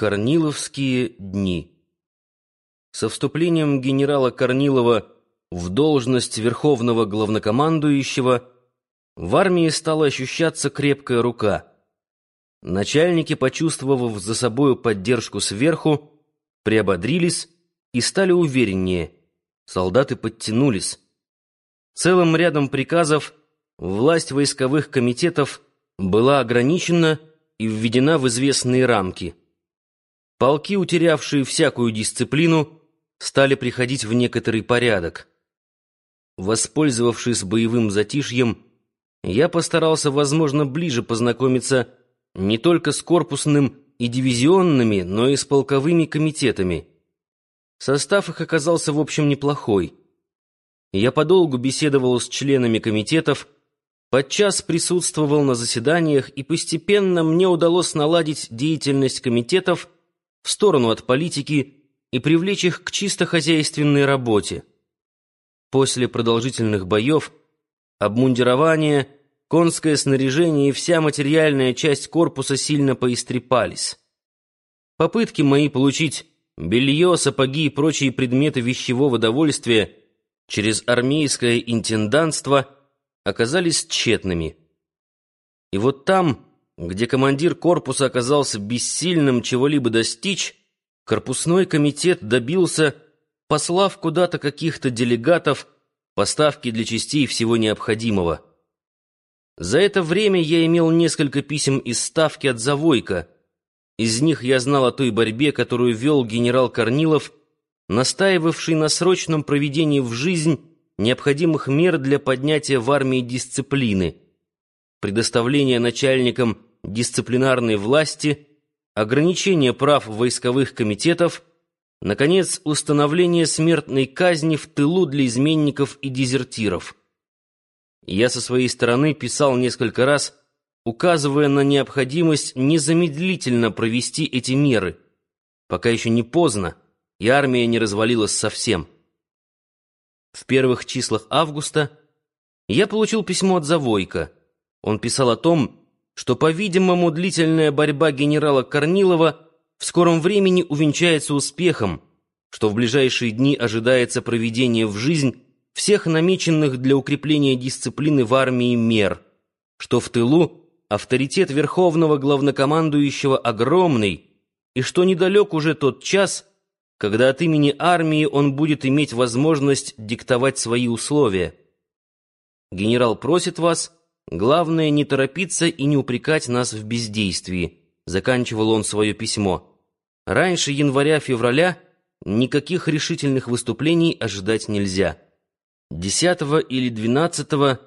Корниловские дни. Со вступлением генерала Корнилова в должность верховного главнокомандующего в армии стала ощущаться крепкая рука. Начальники, почувствовав за собою поддержку сверху, приободрились и стали увереннее. Солдаты подтянулись. Целым рядом приказов власть войсковых комитетов была ограничена и введена в известные рамки. Полки, утерявшие всякую дисциплину, стали приходить в некоторый порядок. Воспользовавшись боевым затишьем, я постарался, возможно, ближе познакомиться не только с корпусным и дивизионными, но и с полковыми комитетами. Состав их оказался, в общем, неплохой. Я подолгу беседовал с членами комитетов, подчас присутствовал на заседаниях, и постепенно мне удалось наладить деятельность комитетов в сторону от политики и привлечь их к чисто хозяйственной работе. После продолжительных боев обмундирование, конское снаряжение и вся материальная часть корпуса сильно поистрепались. Попытки мои получить белье, сапоги и прочие предметы вещевого довольствия через армейское интендантство оказались тщетными. И вот там где командир корпуса оказался бессильным чего-либо достичь, корпусной комитет добился, послав куда-то каких-то делегатов, поставки для частей всего необходимого. За это время я имел несколько писем из Ставки от Завойка. Из них я знал о той борьбе, которую вел генерал Корнилов, настаивавший на срочном проведении в жизнь необходимых мер для поднятия в армии дисциплины, предоставления начальникам дисциплинарной власти, ограничение прав войсковых комитетов, наконец, установление смертной казни в тылу для изменников и дезертиров. Я со своей стороны писал несколько раз, указывая на необходимость незамедлительно провести эти меры, пока еще не поздно, и армия не развалилась совсем. В первых числах августа я получил письмо от Завойка. Он писал о том, что, по-видимому, длительная борьба генерала Корнилова в скором времени увенчается успехом, что в ближайшие дни ожидается проведение в жизнь всех намеченных для укрепления дисциплины в армии мер, что в тылу авторитет верховного главнокомандующего огромный, и что недалек уже тот час, когда от имени армии он будет иметь возможность диктовать свои условия. Генерал просит вас Главное, не торопиться и не упрекать нас в бездействии, заканчивал он свое письмо. Раньше января-февраля никаких решительных выступлений ожидать нельзя. 10 или 12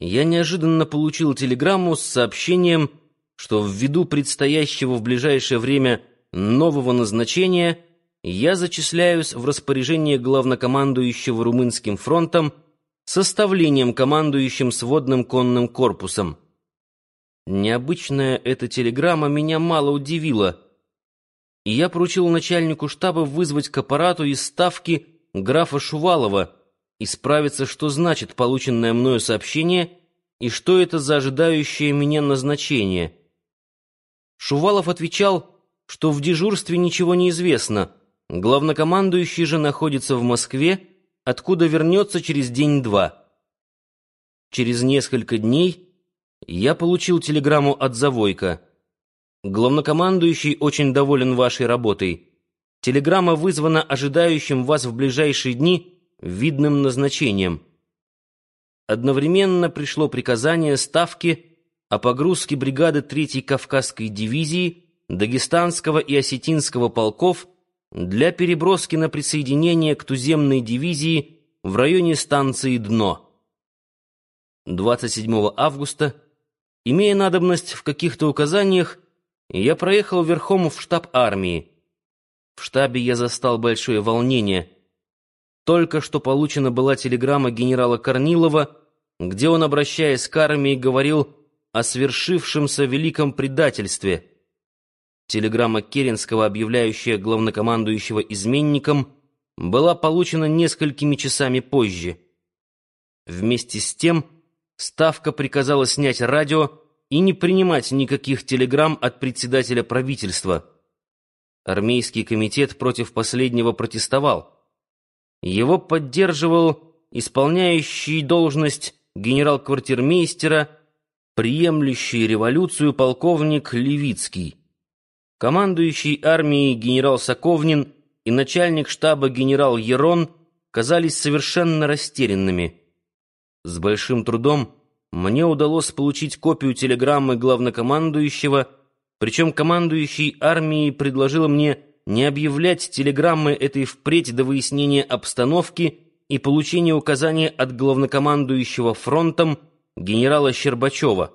я неожиданно получил телеграмму с сообщением, что ввиду предстоящего в ближайшее время нового назначения я зачисляюсь в распоряжение главнокомандующего Румынским фронтом составлением командующим сводным конным корпусом. Необычная эта телеграмма меня мало удивила, и я поручил начальнику штаба вызвать к аппарату из ставки графа Шувалова и справиться, что значит полученное мною сообщение и что это за ожидающее меня назначение. Шувалов отвечал, что в дежурстве ничего не известно, главнокомандующий же находится в Москве, откуда вернется через день-два. Через несколько дней я получил телеграмму от Завойка. Главнокомандующий очень доволен вашей работой. Телеграмма вызвана ожидающим вас в ближайшие дни видным назначением. Одновременно пришло приказание Ставки о погрузке бригады 3-й Кавказской дивизии, Дагестанского и Осетинского полков для переброски на присоединение к туземной дивизии в районе станции Дно. 27 августа, имея надобность в каких-то указаниях, я проехал верхом в штаб армии. В штабе я застал большое волнение. Только что получена была телеграмма генерала Корнилова, где он, обращаясь к армии, говорил о свершившемся великом предательстве — Телеграмма Керенского, объявляющая главнокомандующего изменником, была получена несколькими часами позже. Вместе с тем Ставка приказала снять радио и не принимать никаких телеграмм от председателя правительства. армейский комитет против последнего протестовал. Его поддерживал исполняющий должность генерал-квартирмейстера, приемлющий революцию полковник Левицкий, командующий армией генерал Соковнин и начальник штаба генерал Ерон казались совершенно растерянными. С большим трудом мне удалось получить копию телеграммы главнокомандующего, причем командующий армией предложил мне не объявлять телеграммы этой впредь до выяснения обстановки и получения указания от главнокомандующего фронтом генерала Щербачева.